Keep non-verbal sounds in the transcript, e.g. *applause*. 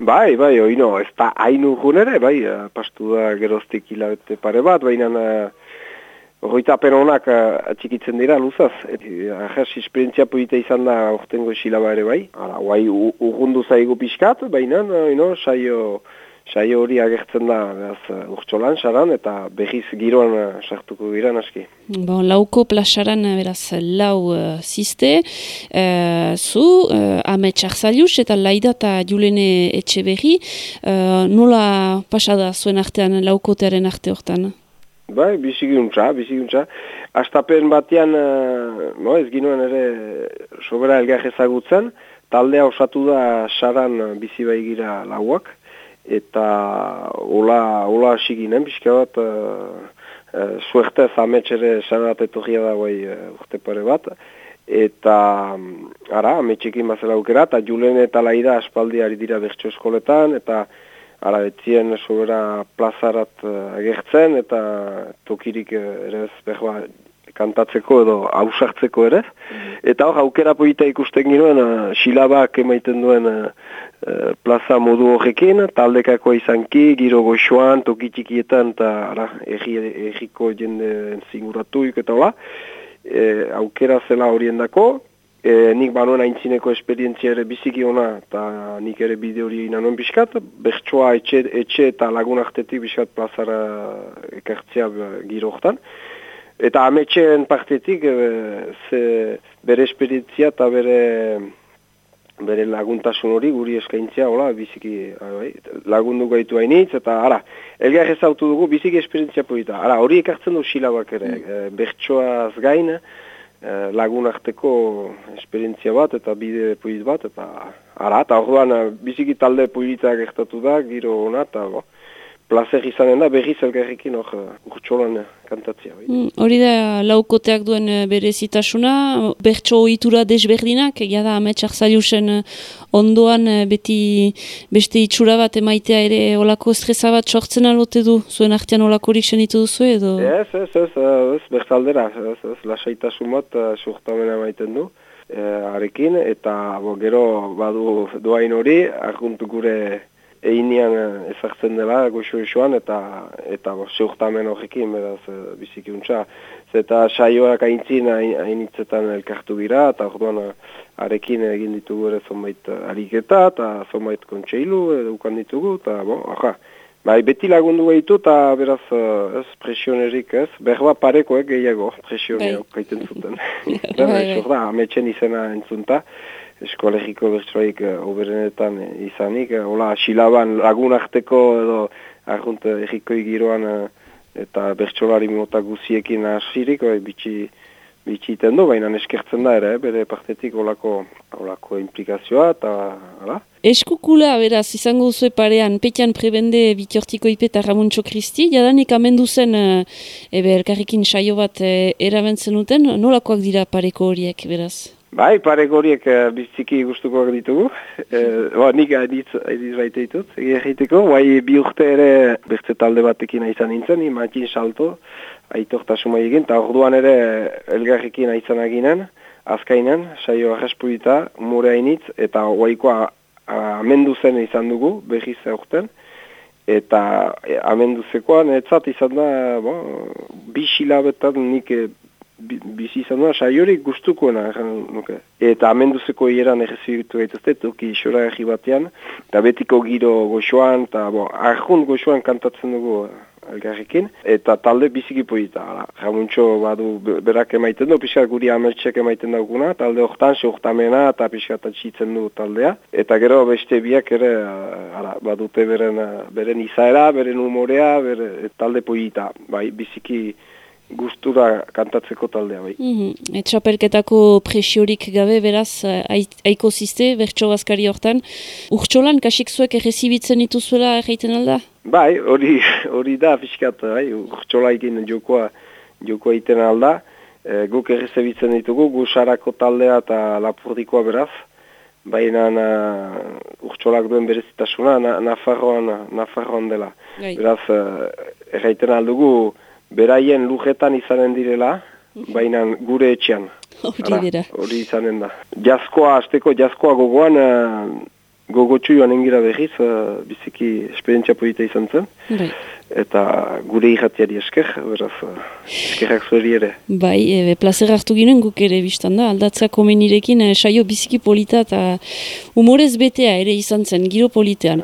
Bai, bai, oino, ez da hainu ere, bai, uh, pastu da geroztik hilabete pare bat, baina uh, Horita peronak atxikitzen dira, luzaz. Ajas, esperientzia polita izan da ortengo esilaba ere bai. Hala, guai, urrundu zaigu pixkat, baina, no, saio, saio hori agertzen da beraz, urtsolan, saran, eta behiz giroan sartuko gira naski. Bon, lauko plasaran, beraz, lau uh, ziste. Uh, zu, uh, ametsak eta laida eta julene etxe behi. Uh, nola pasada zuen artean, laukotearen arte hortan? Bai, biziguntza, biziguntza. Astapen batean, uh, no, ez ginoen ere sobera elgar ezagutzen, taldea osatu da saran bizi bai gira lauak, eta hola, hola hasi ginen, bat, uh, uh, suerte zametxere sarat etorria da bai uh, urte pare bat, eta ara, ametxekin bazela aukera, eta julen eta laida aspaldi ari dira bertso eskoletan, eta Ara, etzien sobera plazarat uh, agertzen eta tokirik ere ez behar kantatzeko edo hausartzeko ere. Mhm. Eta hor, aukera poita ikusten ginoen, uh, silabak emaiten duen uh, plaza modu horrekin, taldekako izanki, giro goxoan, tokitxikietan, eta ara, erriko jende zinguratuik eta hola. E, aukera zela horien dako, E, nik banuen aintzineko esperientzia ere biziki ona, eta nik ere bide hori inanuen biskat, bertsoa etxe, etxe eta lagun artetik biskat plazara ekartzea giro Eta ametxeen partetik e, ze bere esperientzia eta bere, bere laguntasun hori guri eskaintzea, hola, biziki bai, lagundu gaitu hainitz, eta ara, elgar ezautu dugu biziki esperientzia poita. Ara, hori ekartzen du silabak ere, mm. e, bertsoaz gain, Eh, lagun arteko esperientzia bat eta bide puiz bat eta ara, eta orduan biziki talde puilitzak gertatu da, giro hona eta bo, placer izanen da berriz elgarrekin hor uh, urtsolan kantatzia. Bai. Mm, hori da laukoteak duen bere zitasuna, bertso ohitura desberdinak, egia da ametsak zailusen ondoan beti beste itxura bat emaitea ere olako estresa bat sortzen alote du, zuen artean olako horik senitu duzu edo? Ez, ez, ez, ez, bertaldera, ez, ez, lasaitasun bat uh, surtamena maiten du. E, arekin, eta bo, gero badu doain hori, arguntu gure einean eh, ezartzen dela goxo esoan eta eta zeurtamen horrekin beraz e, bizikiuntza. Zeta saioak aintzin hainitzetan elkartu gira eta orduan eh, arekin egin ditugu ere zonbait ariketa eta zonbait kontseilu edukan ditugu eta bo, aha. Bai, beti lagundu behitu eta beraz ez presionerik ez, berba parekoek gehiago presioneok bai. kaiten zuten. *laughs* Bai, bai. Ametxen izena entzunta eskolegiko bertsoaik uh, oberenetan uh, izanik. Uh, hola, silaban lagun arteko edo argunt egikoi giroan eta bertsolari mota guziekin hasirik, bai, bitxi, bitxi iten du, baina eskertzen da ere, bere partetik olako, olako implikazioa eta hala. Eskukula, beraz, izango zuen parean, petian prebende bitiortiko ipe eta Ramuntxo Kristi, jadanik amendu zen, ebe, saio bat e, erabentzen duten, nolakoak dira pareko horiek, beraz? Bai, pareko horiek uh, biziki gustuko ditugu. E, ba, nik aditz, aditz baita ditut, egiteko. Bai, bi urte ere beste talde batekin aizan nintzen, imatin salto, aitortasuma egin, eta orduan ere elgarrekin aizan aginen, azkainen, saio arraspuita, umore hainitz, eta oaikoa amendu zen izan dugu, behiz aurten, eta e, amendu zekoan, etzat izan da, bo, bi silabetan nik bizi izan da, saiorik gustukoena, nuke. Eta amenduzeko hieran errezibitu gaituzte, toki isora erri batean, eta betiko giro goxoan, eta bo, arjun goxoan kantatzen dugu eh, eta talde biziki poita. Ramuntxo badu berak emaiten du, pixka guri ameltsek emaiten dauguna, talde hortan, seurtamena, eta pixka tatxitzen du taldea. Eta gero beste biak ere, eh, ara, badute beren, eh, beren izaera, beren umorea, bere, talde poita, bai, biziki gustura kantatzeko taldea bai. Mm -hmm. Etxapelketako presiorik gabe beraz aiko ziste, bertso bazkari hortan. Urtsolan kasik zuek errezibitzen dituzuela erraiten alda? Bai, hori *laughs* hori da fiskat, bai, urtsola egin jokoa, jokoa egiten alda. E, guk errezibitzen ditugu, gusarako taldea eta lapurdikoa beraz. Baina uh, urtsolak duen berezitasuna, na, nafarroan, nafarroan dela. Gai. Beraz, uh, erraiten aldugu, beraien lujetan izanen direla, baina gure etxean. Hori dira. Hori izanen da. Jazkoa, azteko jazkoa gogoan, uh, gogotxu joan engira behiz, uh, biziki esperientzia polita izan zen. Bai. Eta gure irratiari esker, beraz, uh, eskerrak zueri ere. Bai, e, plazer hartu ginen guk ere biztan da, aldatzea komenirekin e, saio biziki polita eta humorez betea ere izan zen, giro politean.